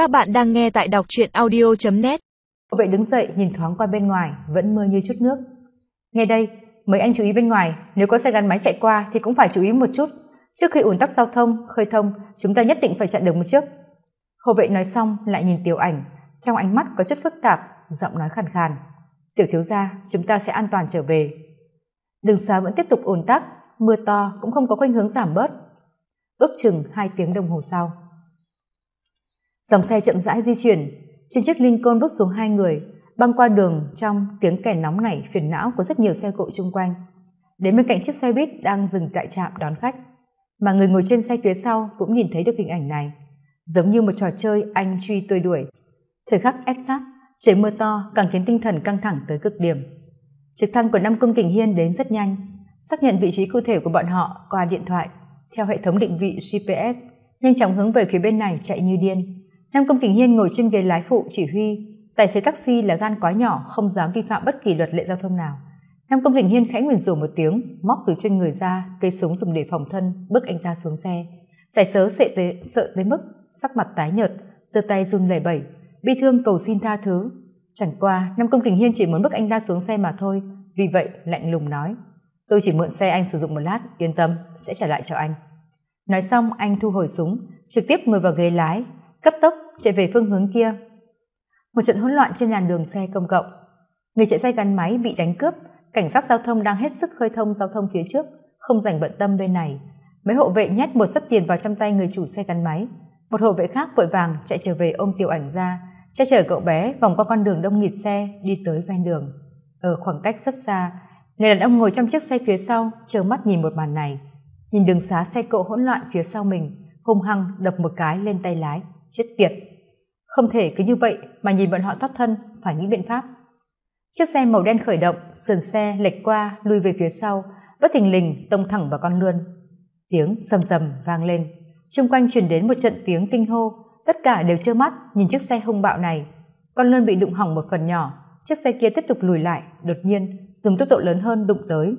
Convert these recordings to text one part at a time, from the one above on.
Các bạn đang nghe tại đọc truyện audio.net Vậy đứng dậy nhìn thoáng qua bên ngoài, vẫn mưa như chút nước. Nghe đây, mấy anh chú ý bên ngoài, nếu có xe gắn máy chạy qua thì cũng phải chú ý một chút. Trước khi ủn tắc giao thông, khơi thông, chúng ta nhất định phải chặn đường một chiếc Hồ vệ nói xong lại nhìn tiểu ảnh, trong ánh mắt có chút phức tạp, giọng nói khàn khàn. Tiểu thiếu gia, chúng ta sẽ an toàn trở về. Đường xá vẫn tiếp tục ủn tắc, mưa to cũng không có khuynh hướng giảm bớt. Ước chừng hai tiếng đồng hồ sau. Dòng xe chậm rãi di chuyển, trên chiếc Lincoln bước xuống hai người, băng qua đường trong tiếng kèn nóng nảy phiền não của rất nhiều xe cộ chung quanh. Đến bên cạnh chiếc xe buýt đang dừng tại trạm đón khách, mà người ngồi trên xe phía sau cũng nhìn thấy được hình ảnh này. Giống như một trò chơi anh truy tôi đuổi. Thời khắc ép sát, trời mưa to càng khiến tinh thần căng thẳng tới cực điểm. Trực thăng của Nam Cung Kình Hiên đến rất nhanh, xác nhận vị trí cụ thể của bọn họ qua điện thoại. Theo hệ thống định vị GPS, nhanh chóng hướng về phía bên này chạy như điên Nam Công Kình Hiên ngồi trên ghế lái phụ chỉ huy, tài xế taxi là gan quá nhỏ, không dám vi phạm bất kỳ luật lệ giao thông nào. Nam Công Kình Hiên khẽ nguyền rủa một tiếng, móc từ trên người ra, cây súng dùng để phòng thân, bước anh ta xuống xe. Tài xế sợ tới, sợ tới mức sắc mặt tái nhợt, giơ tay run lẩy bẩy, bi thương cầu xin tha thứ. Chẳng qua, Nam Công Kình Hiên chỉ muốn bước anh ta xuống xe mà thôi, vì vậy lạnh lùng nói: "Tôi chỉ mượn xe anh sử dụng một lát, yên tâm, sẽ trả lại cho anh." Nói xong, anh thu hồi súng, trực tiếp ngồi vào ghế lái, cấp tốc chạy về phương hướng kia. Một trận hỗn loạn trên làn đường xe công cộng. Người chạy xe gắn máy bị đánh cướp, cảnh sát giao thông đang hết sức khơi thông giao thông phía trước, không dành bận tâm bên này. Mấy hộ vệ nhét một sấp tiền vào trong tay người chủ xe gắn máy. Một hộ vệ khác vội vàng chạy trở về ôm tiểu ảnh ra, che chở cậu bé vòng qua con đường đông nghịt xe đi tới ven đường. Ở khoảng cách rất xa, người đàn ông ngồi trong chiếc xe phía sau trơ mắt nhìn một màn này. Nhìn đường xá xe cộ hỗn loạn phía sau mình, hung hăng đập một cái lên tay lái chết tiệt. Không thể cứ như vậy mà nhìn bọn họ thoát thân, phải nghĩ biện pháp. Chiếc xe màu đen khởi động, sườn xe lệch qua lui về phía sau, bất thình lình tông thẳng vào con lươn tiếng sầm sầm vang lên. Chung quanh truyền đến một trận tiếng kinh hô, tất cả đều trơ mắt nhìn chiếc xe hung bạo này. Con lươn bị đụng hỏng một phần nhỏ, chiếc xe kia tiếp tục lùi lại, đột nhiên, dùng tốc độ lớn hơn đụng tới.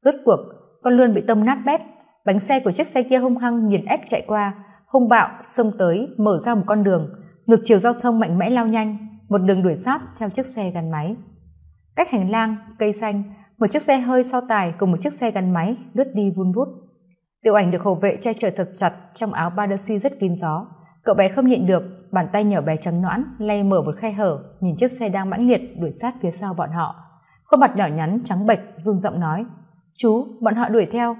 Rốt cuộc, con lươn bị tông nát bét, bánh xe của chiếc xe kia hung hăng nghiền ép chạy qua hung bạo, xông tới, mở ra một con đường. Ngược chiều giao thông mạnh mẽ lao nhanh, một đường đuổi sát theo chiếc xe gắn máy. Cách hành lang, cây xanh, một chiếc xe hơi so tài cùng một chiếc xe gắn máy lướt đi vun vút. Tiểu ảnh được hộ vệ che chở thật chặt trong áo ba đơ suy rất kín gió. Cậu bé không nhịn được, bàn tay nhỏ bé trắng nõn, lay mở một khe hở, nhìn chiếc xe đang mãnh liệt đuổi sát phía sau bọn họ. Khuôn mặt nhỏ nhắn, trắng bệch, run giọng nói, chú, bọn họ đuổi theo.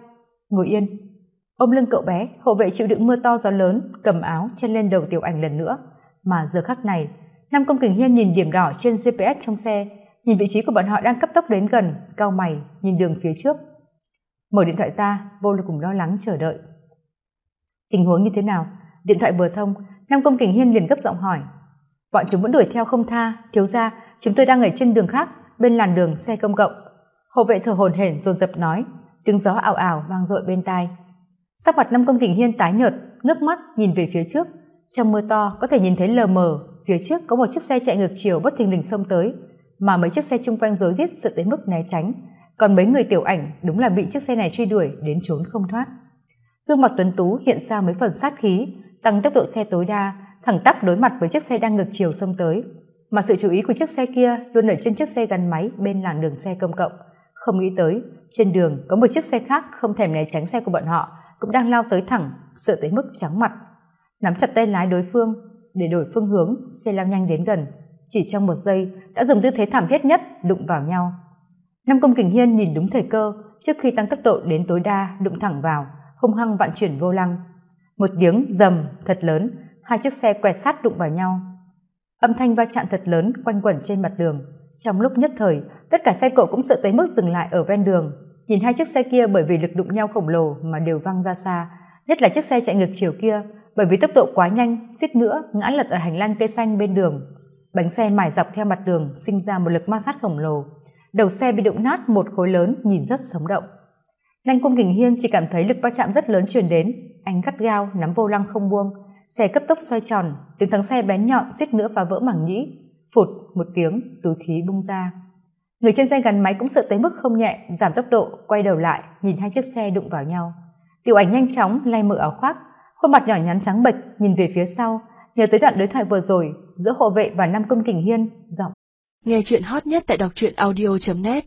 Ngồi yên ôm lưng cậu bé hộ vệ chịu đựng mưa to gió lớn, cầm áo chen lên đầu tiểu ảnh lần nữa. Mà giờ khắc này, nam công kình hiên nhìn điểm đỏ trên gps trong xe, nhìn vị trí của bọn họ đang cấp tốc đến gần, cao mày, nhìn đường phía trước. Mở điện thoại ra, vô cùng lo lắng chờ đợi. Tình huống như thế nào? Điện thoại vừa thông, nam công kình hiên liền gấp giọng hỏi. Bọn chúng vẫn đuổi theo không tha, thiếu ra chúng tôi đang ở trên đường khác, bên làn đường xe công cộng. Hộ vệ thở hồn hển, dồn dập nói. Tiếng gió ảo ảo vang dội bên tai sắc mặt năm công kình hiên tái nhợt, ngước mắt nhìn về phía trước. Trong mưa to, có thể nhìn thấy lờ mờ, phía trước có một chiếc xe chạy ngược chiều bất thình lình xông tới, mà mấy chiếc xe chung quanh rối rít sợ tới mức né tránh. Còn mấy người tiểu ảnh đúng là bị chiếc xe này truy đuổi đến trốn không thoát. Gương mặt tuấn tú hiện ra mấy phần sát khí, tăng tốc độ xe tối đa, thẳng tắp đối mặt với chiếc xe đang ngược chiều xông tới. Mà sự chú ý của chiếc xe kia luôn ở trên chiếc xe gắn máy bên làn đường xe công cộng. Không nghĩ tới, trên đường có một chiếc xe khác không thèm né tránh xe của bọn họ cũng đang lao tới thẳng, sợ tới mức trắng mặt. Nắm chặt tay lái đối phương, để đổi phương hướng, xe lao nhanh đến gần. Chỉ trong một giây, đã dùng tư thế thảm thiết nhất đụng vào nhau. Năm công kình hiên nhìn đúng thời cơ, trước khi tăng tốc độ đến tối đa đụng thẳng vào, hung hăng vạn chuyển vô lăng. Một tiếng rầm thật lớn, hai chiếc xe quẹt sát đụng vào nhau. Âm thanh va chạm thật lớn quanh quẩn trên mặt đường. Trong lúc nhất thời, tất cả xe cộ cũng sợ tới mức dừng lại ở ven đường nhìn hai chiếc xe kia bởi vì lực đụng nhau khổng lồ mà đều văng ra xa. Nhất là chiếc xe chạy ngược chiều kia, bởi vì tốc độ quá nhanh, suýt nữa ngã lật ở hành lang cây xanh bên đường. Bánh xe mải dọc theo mặt đường sinh ra một lực ma sát khổng lồ. Đầu xe bị đụng nát một khối lớn, nhìn rất sống động. Nhanh cung kình hiên chỉ cảm thấy lực va chạm rất lớn truyền đến. Anh gắt gao, nắm vô lăng không buông. Xe cấp tốc xoay tròn, tiếng thắng xe bén nhọn, suýt nữa phá vỡ mảng nhĩ. Phụt, một tiếng, túi khí bung ra người trên xe gắn máy cũng sợ tới mức không nhẹ, giảm tốc độ, quay đầu lại, nhìn hai chiếc xe đụng vào nhau. Tiểu ảnh nhanh chóng lay mở áo khoác, khuôn mặt nhỏ nhắn trắng bệch, nhìn về phía sau. Nhớ tới đoạn đối thoại vừa rồi, giữa hộ vệ và nam công kình hiên, giọng nghe chuyện hot nhất tại đọc truyện audio net.